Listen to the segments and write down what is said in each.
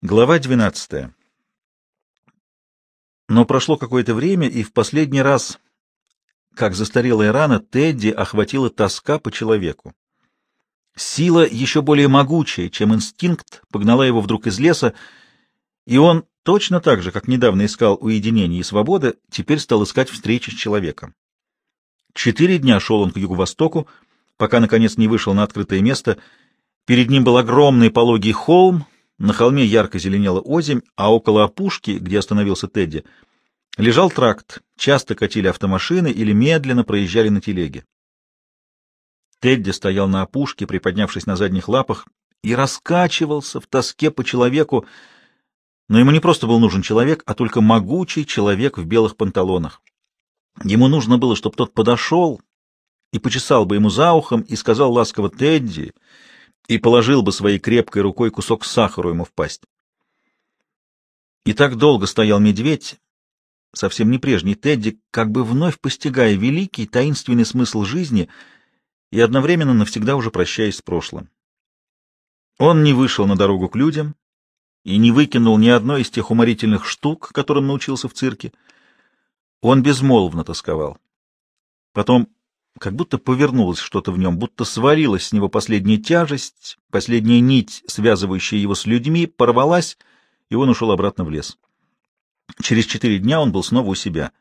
Глава 12. Но прошло какое-то время, и в последний раз, как застарелая рана, Тедди охватила тоска по человеку. Сила еще более могучая, чем инстинкт, погнала его вдруг из леса, и он, точно так же, как недавно искал уединения и свободы, теперь стал искать встречи с человеком. Четыре дня шел он к юго-востоку, пока, наконец, не вышел на открытое место. Перед ним был огромный пологий холм, на холме ярко зеленела озимь, а около опушки, где остановился Тедди, лежал тракт. Часто катили автомашины или медленно проезжали на телеге. Тедди стоял на опушке, приподнявшись на задних лапах, и раскачивался в тоске по человеку, но ему не просто был нужен человек, а только могучий человек в белых панталонах. Ему нужно было, чтобы тот подошел и почесал бы ему за ухом и сказал ласково «Тедди», и положил бы своей крепкой рукой кусок сахара ему в пасть. И так долго стоял медведь, совсем не прежний Тедди, как бы вновь постигая великий таинственный смысл жизни и одновременно навсегда уже прощаясь с прошлым. Он не вышел на дорогу к людям и не выкинул ни одной из тех уморительных штук, которым научился в цирке. Он безмолвно тосковал. Потом как будто повернулось что-то в нем, будто свалилась с него последняя тяжесть, последняя нить, связывающая его с людьми, порвалась, и он ушел обратно в лес. Через четыре дня он был снова у себя.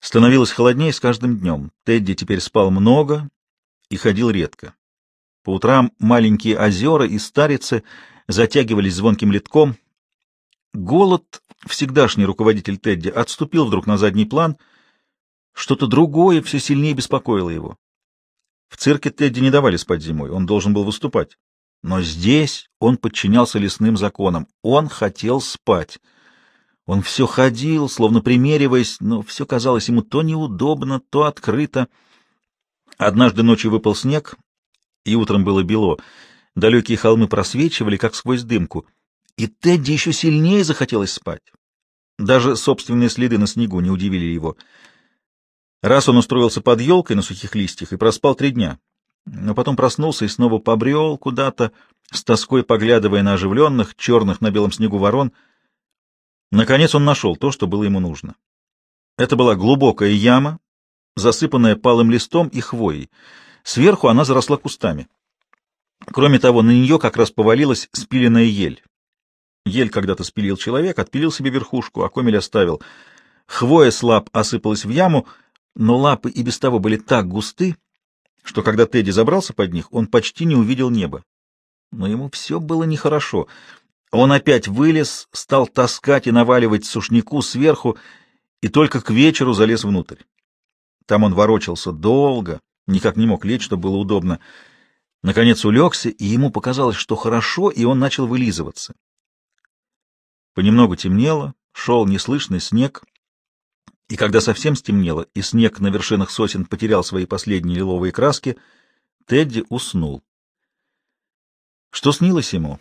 Становилось холоднее с каждым днем. Тедди теперь спал много и ходил редко. По утрам маленькие озера и старицы затягивались звонким литком. Голод, всегдашний руководитель Тедди, отступил вдруг на задний план — что-то другое все сильнее беспокоило его. В цирке Тедди не давали спать зимой, он должен был выступать. Но здесь он подчинялся лесным законам. Он хотел спать. Он все ходил, словно примериваясь, но все казалось ему то неудобно, то открыто. Однажды ночью выпал снег, и утром было бело. Далекие холмы просвечивали, как сквозь дымку. И Тедди еще сильнее захотелось спать. Даже собственные следы на снегу не удивили его — Раз он устроился под елкой на сухих листьях и проспал три дня, но потом проснулся и снова побрел куда-то, с тоской поглядывая на оживленных, черных на белом снегу ворон. Наконец он нашел то, что было ему нужно. Это была глубокая яма, засыпанная палым листом и хвоей. Сверху она заросла кустами. Кроме того, на нее как раз повалилась спиленная ель. Ель когда-то спилил человек, отпилил себе верхушку, а комель оставил. Хвоя слаб осыпалась в яму — но лапы и без того были так густы, что когда Тедди забрался под них, он почти не увидел неба. Но ему все было нехорошо. Он опять вылез, стал таскать и наваливать сушнику сверху, и только к вечеру залез внутрь. Там он ворочался долго, никак не мог лечь, чтобы было удобно. Наконец улегся, и ему показалось, что хорошо, и он начал вылизываться. Понемногу темнело, шел неслышный снег — и когда совсем стемнело, и снег на вершинах сосен потерял свои последние лиловые краски, Тедди уснул. Что снилось ему?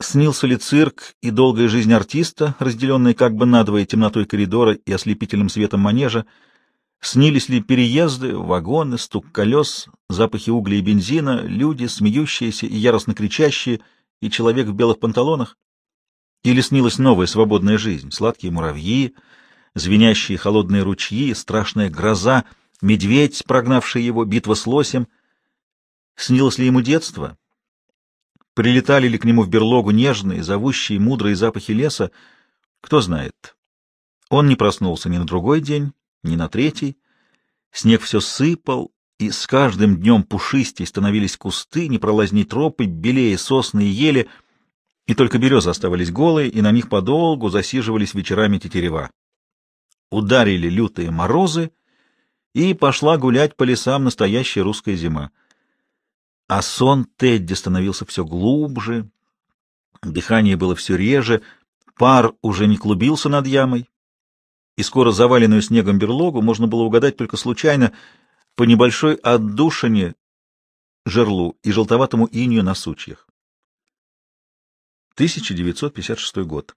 Снился ли цирк и долгая жизнь артиста, разделенная как бы надвое темнотой коридора и ослепительным светом манежа? Снились ли переезды, вагоны, стук колес, запахи угля и бензина, люди, смеющиеся и яростно кричащие, и человек в белых панталонах? Или снилась новая свободная жизнь, сладкие муравьи, звенящие холодные ручьи, страшная гроза, медведь, прогнавший его, битва с лосем. Снилось ли ему детство? Прилетали ли к нему в берлогу нежные, зовущие, мудрые запахи леса? Кто знает. Он не проснулся ни на другой день, ни на третий. Снег все сыпал, и с каждым днем пушистей становились кусты, непролазней тропы, белее сосны и ели, и только березы оставались голые, и на них подолгу засиживались вечерами тетерева ударили лютые морозы, и пошла гулять по лесам настоящая русская зима. А сон Тедди становился все глубже, дыхание было все реже, пар уже не клубился над ямой, и скоро заваленную снегом берлогу можно было угадать только случайно по небольшой отдушине жерлу и желтоватому инию на сучьях. 1956 год.